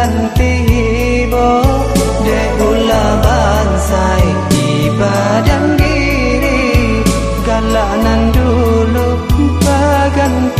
dengan tiba Dekula bansai di badan diri Galanan dulu baganti